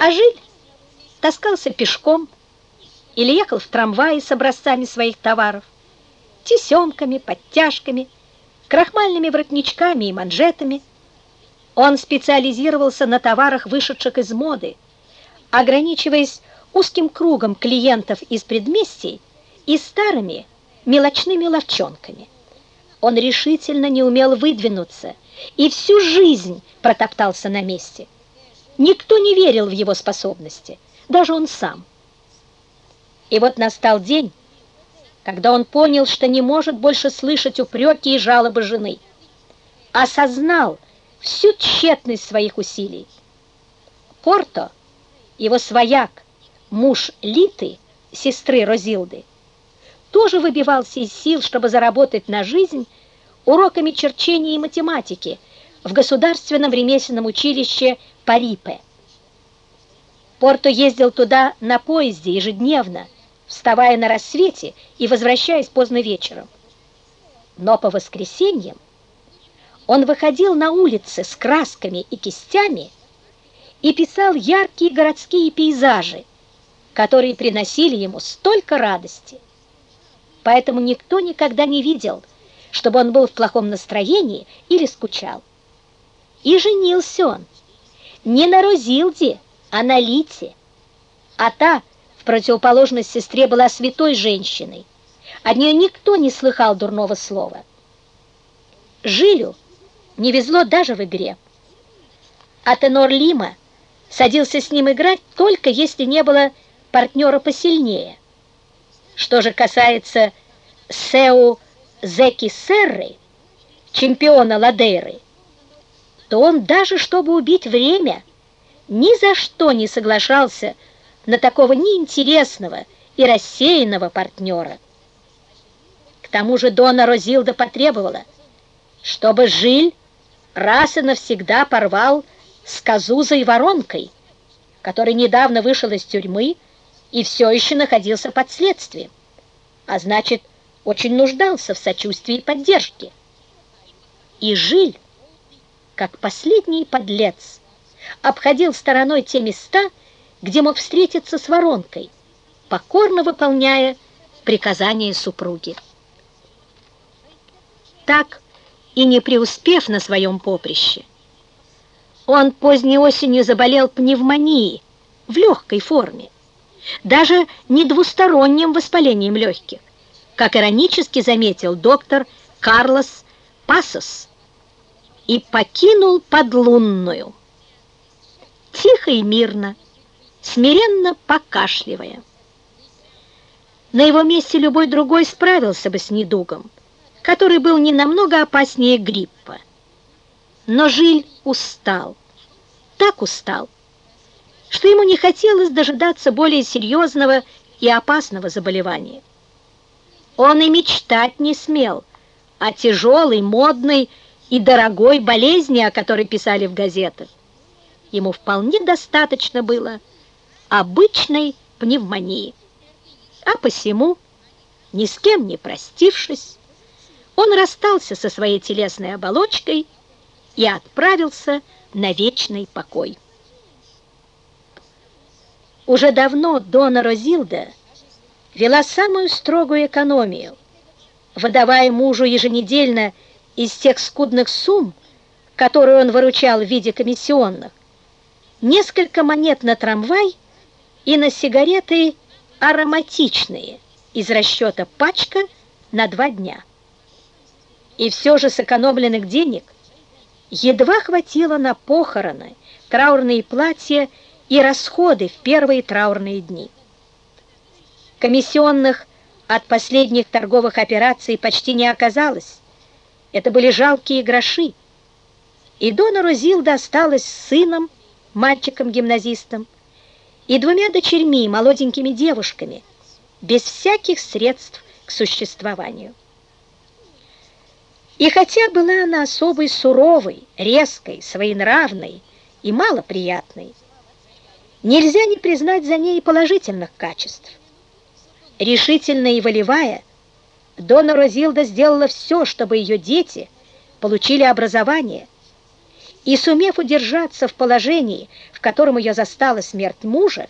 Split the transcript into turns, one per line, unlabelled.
А Жиль таскался пешком или ехал в трамвае с образцами своих товаров, тесемками, подтяжками, крахмальными воротничками и манжетами. Он специализировался на товарах, вышедших из моды, ограничиваясь узким кругом клиентов из предместий и старыми мелочными ловчонками. Он решительно не умел выдвинуться и всю жизнь протоптался на месте. Никто не верил в его способности, даже он сам. И вот настал день, когда он понял, что не может больше слышать упреки и жалобы жены. Осознал всю тщетность своих усилий. Порто, его свояк, муж Литы, сестры Розилды, тоже выбивался из сил, чтобы заработать на жизнь уроками черчения и математики в Государственном ремесленном училище Парипе. Порто ездил туда на поезде ежедневно, вставая на рассвете и возвращаясь поздно вечером. Но по воскресеньям он выходил на улицы с красками и кистями и писал яркие городские пейзажи, которые приносили ему столько радости. Поэтому никто никогда не видел, чтобы он был в плохом настроении или скучал. И женился он не на Розилде, а на Лите, а та в противоположность сестре была святой женщиной. От нее никто не слыхал дурного слова. Жилю не везло даже в игре. А тенор Лима садился с ним играть только если не было партнера посильнее. Что же касается Сеу Зеки Серры, чемпиона Ладейры, то он даже, чтобы убить время, ни за что не соглашался на такого неинтересного и рассеянного партнера. К тому же Дона Розилда потребовала, чтобы Жиль раз и навсегда порвал с Казузой Воронкой, который недавно вышел из тюрьмы и все еще находился под следствием, а значит, очень нуждался в сочувствии и поддержке. И Жиль, как последний подлец, обходил стороной те места, где мог встретиться с воронкой, покорно выполняя приказания супруги. Так и не преуспев на своем поприще, он поздней осенью заболел пневмонией в легкой форме, даже не двусторонним воспалением легких, как иронически заметил доктор Карлос Пасос, и покинул подлунную. Тихо и мирно, смиренно покашливая. На его месте любой другой справился бы с недугом, который был не намного опаснее гриппа. Но Жиль устал, так устал, что ему не хотелось дожидаться более серьезного и опасного заболевания. Он и мечтать не смел о тяжелой, модной и дорогой болезни, о которой писали в газетах. Ему вполне достаточно было обычной пневмонии. А посему, ни с кем не простившись, он расстался со своей телесной оболочкой и отправился на вечный покой. Уже давно Дона Розилда вела самую строгую экономию, выдавая мужу еженедельно из тех скудных сумм, которые он выручал в виде комиссионных, несколько монет на трамвай и на сигареты ароматичные из расчета пачка на два дня. И все же сэкономленных денег едва хватило на похороны, траурные платья и расходы в первые траурные дни. Комиссионных от последних торговых операций почти не оказалось. Это были жалкие гроши. И Дона Розилда осталась сыном, мальчиком-гимназистом, и двумя дочерьми, молоденькими девушками, без всяких средств к существованию. И хотя была она особой суровой, резкой, своенравной и малоприятной, нельзя не признать за ней положительных качеств. Решительная и волевая, Дона Розилда сделала все, чтобы ее дети получили образование, И, сумев удержаться в положении, в котором ее застала смерть мужа,